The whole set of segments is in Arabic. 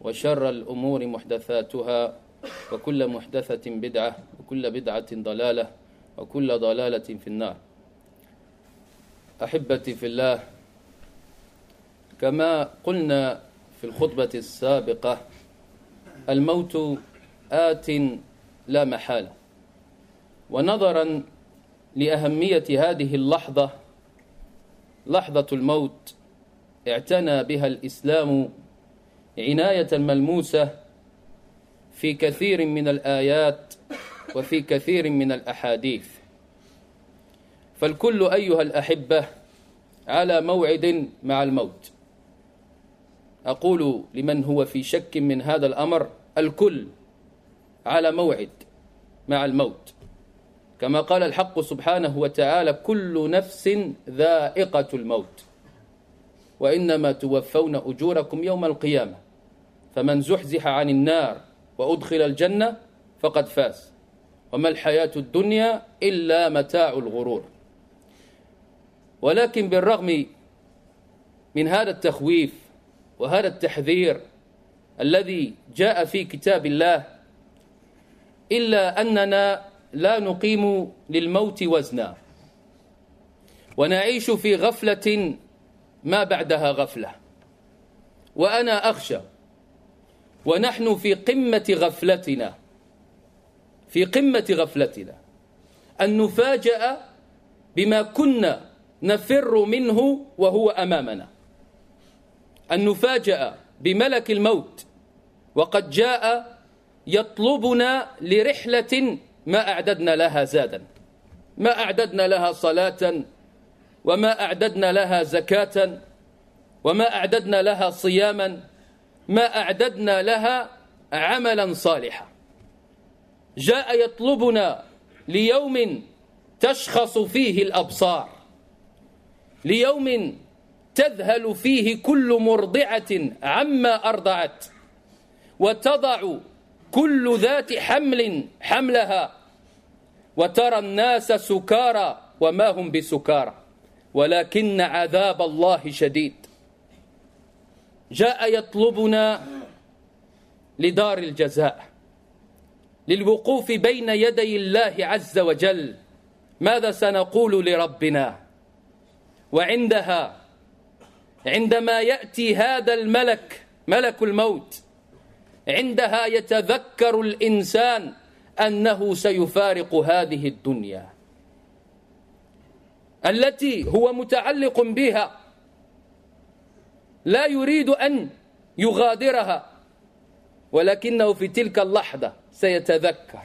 وشر الأمور محدثاتها وكل محدثة بدعة وكل بدعة ضلالة وكل ضلالة في النار. أحبتي في الله كما قلنا في الخطبة السابقة الموت آت لا محالة. ونظرا لأهمية هذه اللحظة لحظة الموت اعتنى بها الإسلام عناية ملموسة في كثير من الآيات وفي كثير من الأحاديث. فالكل أيها الأحبة على موعد مع الموت. أقول لمن هو في شك من هذا الأمر الكل على موعد مع الموت. كما قال الحق سبحانه وتعالى كل نفس ذائقة الموت وإنما توفون أجوركم يوم القيامة. فمن زحزح عن النار وأدخل الجنة فقد فاز. وما الحياة الدنيا إلا متاع الغرور. ولكن بالرغم من هذا التخويف وهذا التحذير الذي جاء في كتاب الله إلا أننا لا نقيم للموت وزنا. ونعيش في غفلة ما بعدها غفلة. وأنا أخشى ونحن في قمة غفلتنا. في قمة غفلتنا. أن نفاجأ بما كنا نفر منه وهو أمامنا. أن نفاجأ بملك الموت وقد جاء يطلبنا لرحلة ما أعددنا لها زادا. ما أعددنا لها صلاة وما أعددنا لها زكاة وما أعددنا لها صياما. ما أعددنا لها عملا صالحا. جاء يطلبنا ليوم تشخص فيه الأبصار ليوم تذهل فيه كل مرضعة عما أرضعت وتضع كل ذات حمل حملها وترى الناس سكارى وما هم بسكارى ولكن عذاب الله شديد. جاء يطلبنا لدار الجزاء للوقوف بين يدي الله عز وجل. ماذا سنقول لربنا؟ وعندها عندما يأتي هذا الملك ملك الموت عندها يتذكر الإنسان أنه سيفارق هذه الدنيا. التي هو متعلق بها. لا يريد أن يغادرها ولكنه في تلك اللحظة سيتذكر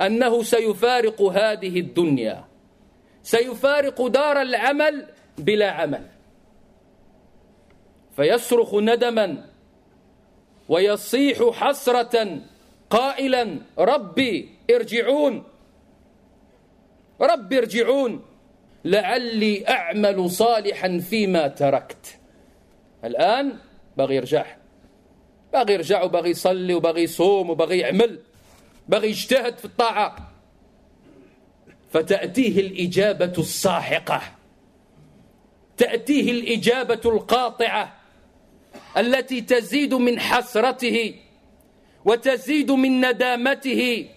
أنه سيفارق هذه الدنيا سيفارق دار العمل بلا عمل. فيصرخ ندما ويصيح حسرة قائلا ربي ارجعون ربي ارجعون لعلي أعمل صالحا فيما تركت. الآن باغي يرجع. باغي يرجع وباغي يصلي وباغي يصوم وباغي يعمل. باغي يجتهد في الطاعة. فتأتيه الإجابة الساحقة. تأتيه الإجابة القاطعة. التي تزيد من حسرته وتزيد من ندامته.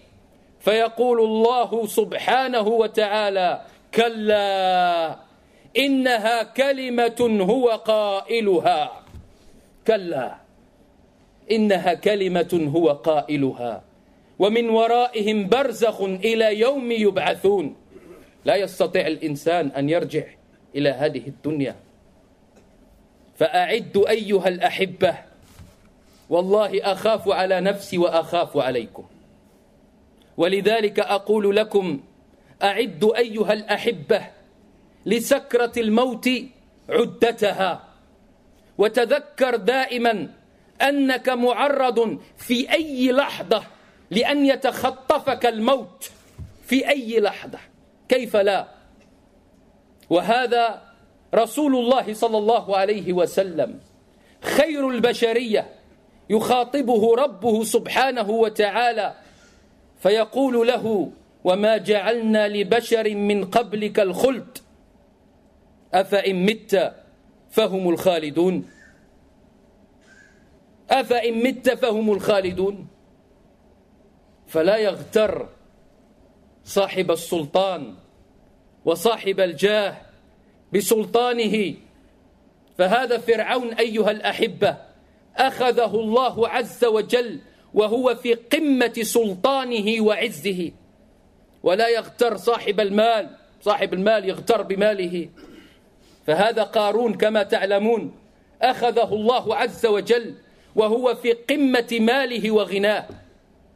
فيقول الله سبحانه وتعالى كلا. إنها كلمة هو قائلها. كلا. إنها كلمة هو قائلها. ومن ورائهم برزخ إلى يوم يبعثون. لا يستطيع الإنسان أن يرجع إلى هذه الدنيا. فأعدوا أيها الأحبة. والله أخاف على نفسي وأخاف عليكم. ولذلك أقول لكم أعدوا أيها الأحبة. لسكرة الموت عدتها. وتذكر دائما أنك معرض في أي لحظة لأن يتخطفك الموت في أي لحظة. كيف لا؟ وهذا رسول الله صلى الله عليه وسلم خير البشرية يخاطبه ربه سبحانه وتعالى فيقول له وما جعلنا لبشر من قبلك الخلد أفإن مت فهم الخالدون. أفإن مت فهم الخالدون. فلا يغتر صاحب السلطان وصاحب الجاه بسلطانه. فهذا فرعون أيها الأحبة أخذه الله عز وجل وهو في قمة سلطانه وعزه. ولا يغتر صاحب المال صاحب المال يغتر بماله. فهذا قارون كما تعلمون أخذه الله عز وجل وهو في قمة ماله وغناه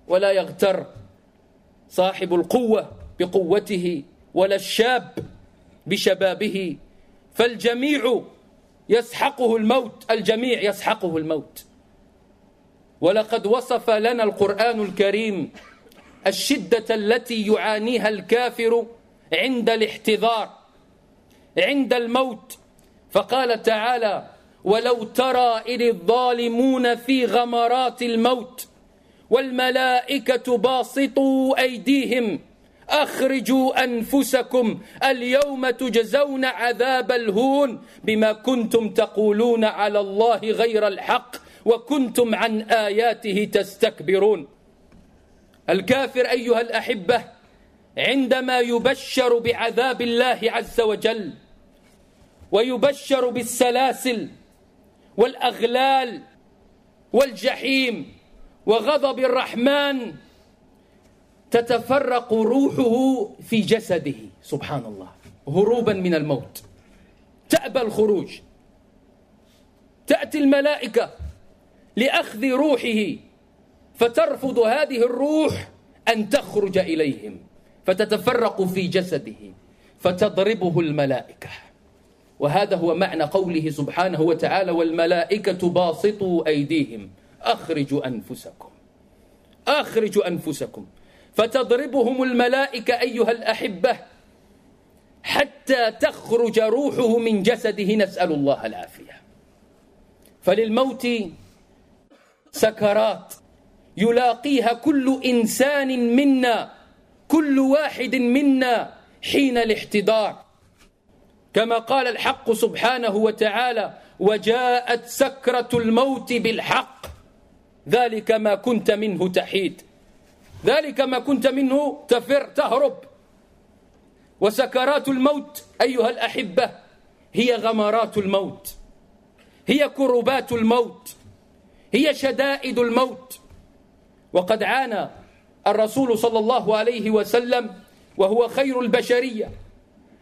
ولا يغتر صاحب القوة بقوته ولا الشاب بشبابه فالجميع يسحقه الموت الجميع يسحقه الموت ولقد وصف لنا القرآن الكريم الشدة التي يعانيها الكافر عند الاحتضار عند الموت. فقال تعالى ولو ترى إذ الظالمون في غمرات الموت والملائكة باسطوا أيديهم أخرجوا أنفسكم اليوم تجزون عذاب الهون بما كنتم تقولون على الله غير الحق وكنتم عن آياته تستكبرون. الكافر أيها الأحبة عندما يبشر بعذاب الله عز وجل ويبشر بالسلاسل والأغلال والجحيم وغضب الرحمن تتفرق روحه في جسده. سبحان الله. هروبا من الموت. تأبى الخروج. تأتي الملائكة لأخذ روحه. فترفض هذه الروح أن تخرج إليهم. فتتفرق في جسده. فتضربه الملائكة. وهذا هو معنى قوله سبحانه وتعالى والملائكة باسطوا أيديهم. أخرجوا أنفسكم. أخرجوا أنفسكم. فتضربهم الملائكة أيها الأحبة حتى تخرج روحه من جسده. نسأل الله العافية. فللموت سكرات يلاقيها كل إنسان منا كل واحد منا حين الاحتضار. كما قال الحق سبحانه وتعالى وجاءت سكرة الموت بالحق. ذلك ما كنت منه تحيد. ذلك ما كنت منه تفر تهرب. وسكرات الموت أيها الأحبة هي غمرات الموت. هي كربات الموت. هي شدائد الموت. وقد عانى الرسول صلى الله عليه وسلم وهو خير البشرية.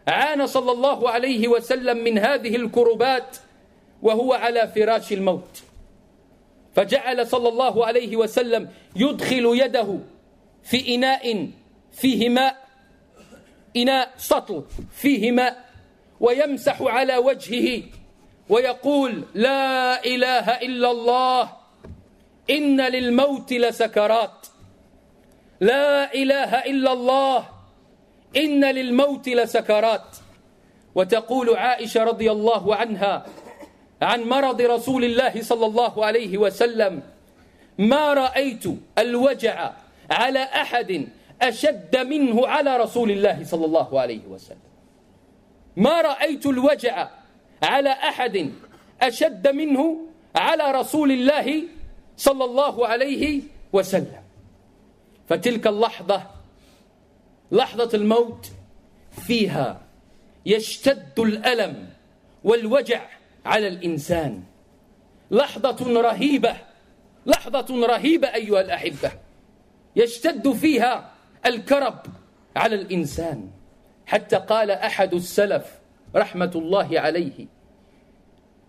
عانى صلى الله عليه وسلم من هذه الكربات وهو على فراش الموت. فجعل صلى الله عليه وسلم يدخل يده في إناء فيه ماء إناء سطل فيه ماء ويمسح على وجهه ويقول لا إله إلا الله إن للموت لسكرات لا إله إلا الله إن للموت لسكرات. وتقول عائشة رضي الله عنها عن مرض رسول الله صلى الله عليه وسلم ما رأيت الوجع على أحد أشد منه على رسول الله صلى الله عليه وسلم. ما رأيت الوجع على أحد أشد منه على رسول الله صلى الله عليه وسلم. فتلك اللحظة لحظة الموت فيها يشتد الألم والوجع على الإنسان. لحظة رهيبة لحظة رهيبة أيها الأحبة. يشتد فيها الكرب على الإنسان. حتى قال أحد السلف رحمة الله عليه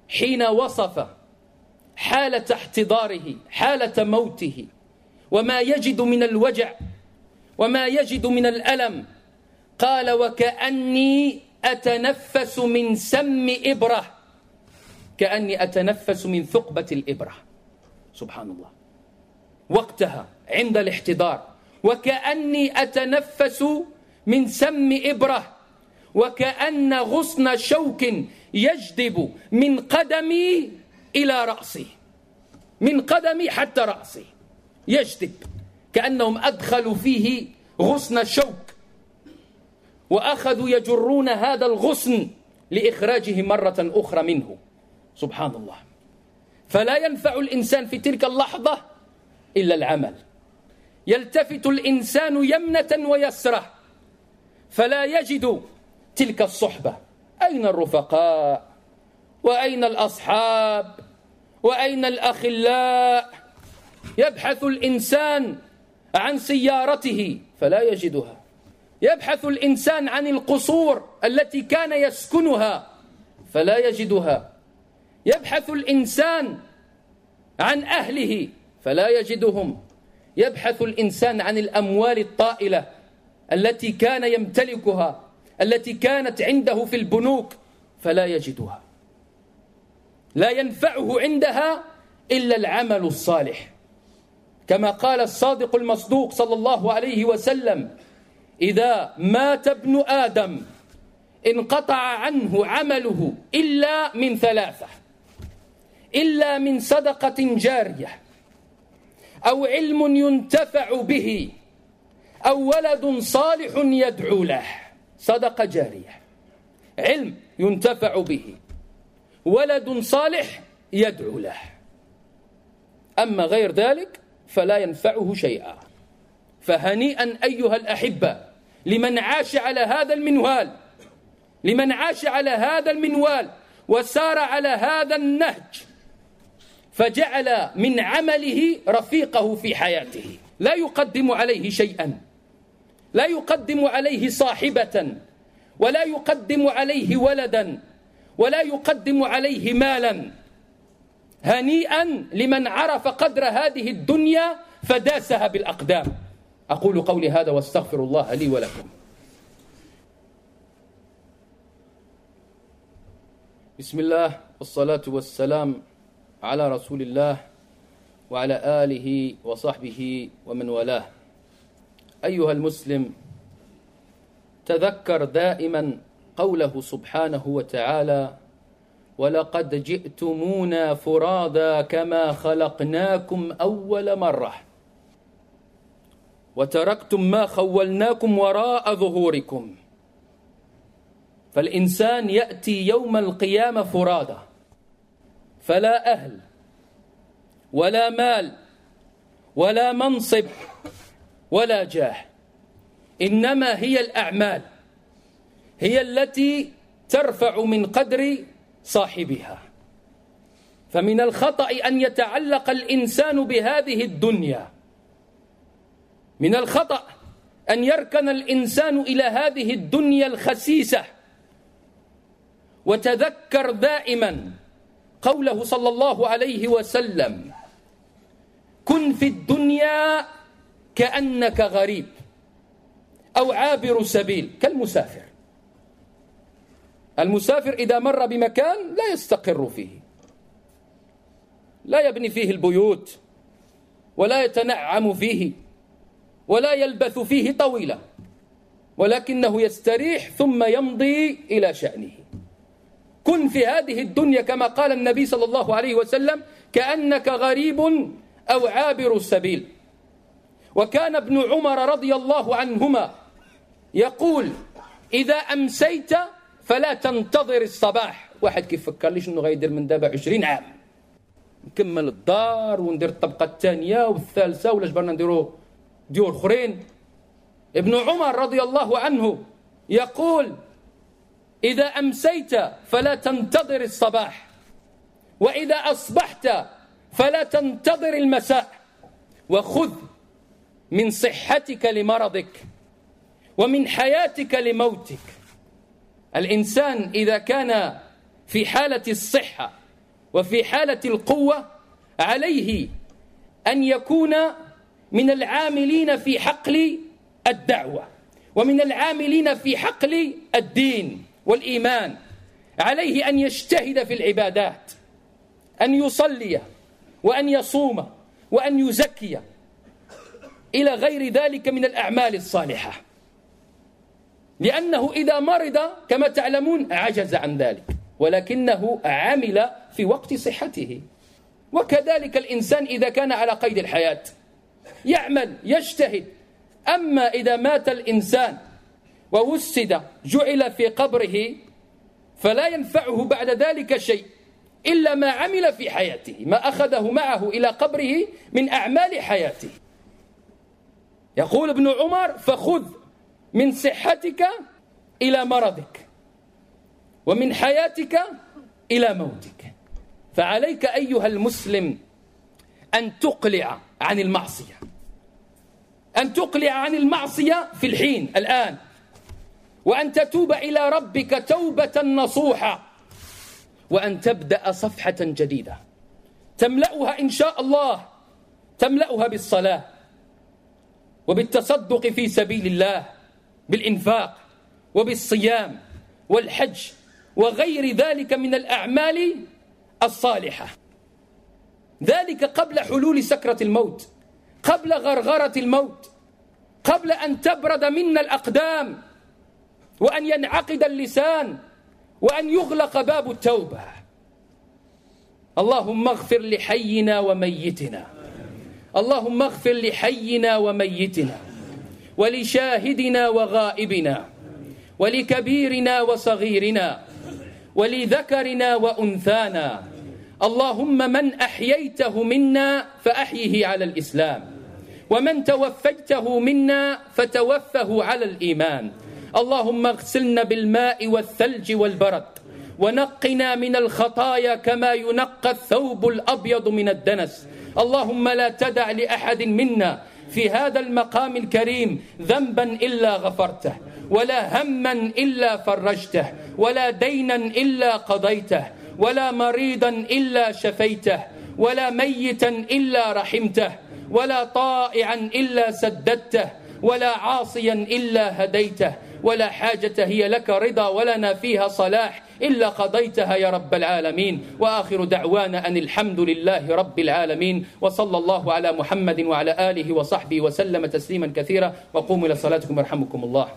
حين وصف حالة احتضاره حالة موته وما يجد من الوجع وما يجد من الألم. قال وكأني أتنفس من سم إبرة. كأني أتنفس من ثقبة الإبرة. سبحان الله. وقتها عند الاحتضار. وكأني أتنفس من سم إبرة. وكأن غصن شوك يجذب من قدمي إلى رأسي. من قدمي حتى رأسي. يجذب. كأنهم أدخلوا فيه غصن شوك وأخذوا يجرون هذا الغصن لإخراجه مرة أخرى منه. سبحان الله. فلا ينفع الإنسان في تلك اللحظة إلا العمل. يلتفت الإنسان يمنة ويسرة فلا يجد تلك الصحبة. أين الرفقاء؟ وأين الأصحاب؟ وأين الأخلاء؟ يبحث الإنسان عن سيارته فلا يجدها. يبحث الإنسان عن القصور التي كان يسكنها فلا يجدها. يبحث الإنسان عن أهله فلا يجدهم. يبحث الإنسان عن الأموال الطائلة التي كان يمتلكها التي كانت عنده في البنوك فلا يجدها. لا ينفعه عندها إلا العمل الصالح. كما قال الصادق المصدوق صلى الله عليه وسلم إذا مات ابن آدم انقطع عنه عمله إلا من ثلاثة إلا من صدقة جارية أو علم ينتفع به أو ولد صالح يدعو له صدقة جارية علم ينتفع به ولد صالح يدعو له. أما غير ذلك فلا ينفعه شيئا. فهنيئا أيها الأحبة لمن عاش على هذا المنوال لمن عاش على هذا المنوال وسار على هذا النهج فجعل من عمله رفيقه في حياته. لا يقدم عليه شيئا لا يقدم عليه صاحبة ولا يقدم عليه ولدا ولا يقدم عليه مالا. هنيئا لمن عرف قدر هذه الدنيا فداسها بالأقدام. أقول قولي هذا واستغفر الله لي ولكم. بسم الله والصلاة والسلام على رسول الله وعلى آله وصحبه ومن والاه. أيها المسلم تذكر دائما قوله سبحانه وتعالى ولقد جئتمونا فرادا كما خلقناكم أول مرة. وتركتم ما خولناكم وراء ظهوركم. فالإنسان يأتي يوم القيامة فرادا. فلا أهل ولا مال ولا منصب ولا جاه. إنما هي الأعمال هي التي ترفع من قدر صاحبها. فمن الخطأ أن يتعلق الإنسان بهذه الدنيا. من الخطأ أن يركن الإنسان إلى هذه الدنيا الخسيسة. وتذكر دائما قوله صلى الله عليه وسلم كن في الدنيا كأنك غريب أو عابر سبيل كالمسافر. المسافر إذا مر بمكان لا يستقر فيه. لا يبني فيه البيوت ولا يتنعم فيه ولا يلبث فيه طويلا ولكنه يستريح ثم يمضي إلى شأنه. كن في هذه الدنيا كما قال النبي صلى الله عليه وسلم كأنك غريب أو عابر السبيل. وكان ابن عمر رضي الله عنهما يقول إذا أمسيت فلا تنتظر الصباح. واحد كيف فكر لي شنو غيدير من دابا 20 عام. نكمل الدار وندير الطبقة الثانية والثالثة ولا جبرنا نديرو ديور أخرين. ابن عمر رضي الله عنه يقول إذا أمسيت فلا تنتظر الصباح وإذا أصبحت فلا تنتظر المساء وخذ من صحتك لمرضك ومن حياتك لموتك. الإنسان إذا كان في حالة الصحة وفي حالة القوة عليه أن يكون من العاملين في حقل الدعوة ومن العاملين في حقل الدين والإيمان. عليه أن يجتهد في العبادات أن يصلي وأن يصوم وأن يزكي إلى غير ذلك من الأعمال الصالحة. لأنه إذا مرض كما تعلمون عجز عن ذلك ولكنه عمل في وقت صحته. وكذلك الإنسان إذا كان على قيد الحياة يعمل يجتهد. أما إذا مات الإنسان ووسد جعل في قبره فلا ينفعه بعد ذلك شيء إلا ما عمل في حياته ما أخذه معه إلى قبره من أعمال حياته. يقول ابن عمر فخذ من صحتك إلى مرضك ومن حياتك إلى موتك. فعليك أيها المسلم أن تقلع عن المعصية. أن تقلع عن المعصية في الحين الآن. وأن تتوب إلى ربك توبة نصوحة. وأن تبدأ صفحة جديدة. تملأها إن شاء الله. تملأها بالصلاة. وبالتصدق في سبيل الله. بالإنفاق وبالصيام والحج وغير ذلك من الأعمال الصالحة. ذلك قبل حلول سكرة الموت قبل غرغرة الموت قبل أن تبرد منا الأقدام وأن ينعقد اللسان وأن يغلق باب التوبة. اللهم اغفر لحينا وميتنا. اللهم اغفر لحينا وميتنا. ولشاهدنا وغائبنا ولكبيرنا وصغيرنا ولذكرنا وأنثانا. اللهم من أحييته منا فأحيه على الإسلام ومن توفيته منا فتوفه على الإيمان. اللهم اغسلنا بالماء والثلج والبرد ونقنا من الخطايا كما ينقى الثوب الأبيض من الدنس. اللهم لا تدع لأحد منا في هذا المقام الكريم ذنبا إلا غفرته ولا هما إلا فرجته ولا دينا إلا قضيته ولا مريضا إلا شفيته ولا ميتا إلا رحمته ولا طائعا إلا سددته ولا عاصيا إلا هديته ولا حاجة هي لك رضا ولنا فيها صلاح إلا قضيتها يا رب العالمين. وآخر دعوانا أن الحمد لله رب العالمين. وصلى الله على محمد وعلى آله وصحبه وسلم تسليما كثيرا. وقوموا إلى صلاتكم يرحمكم الله.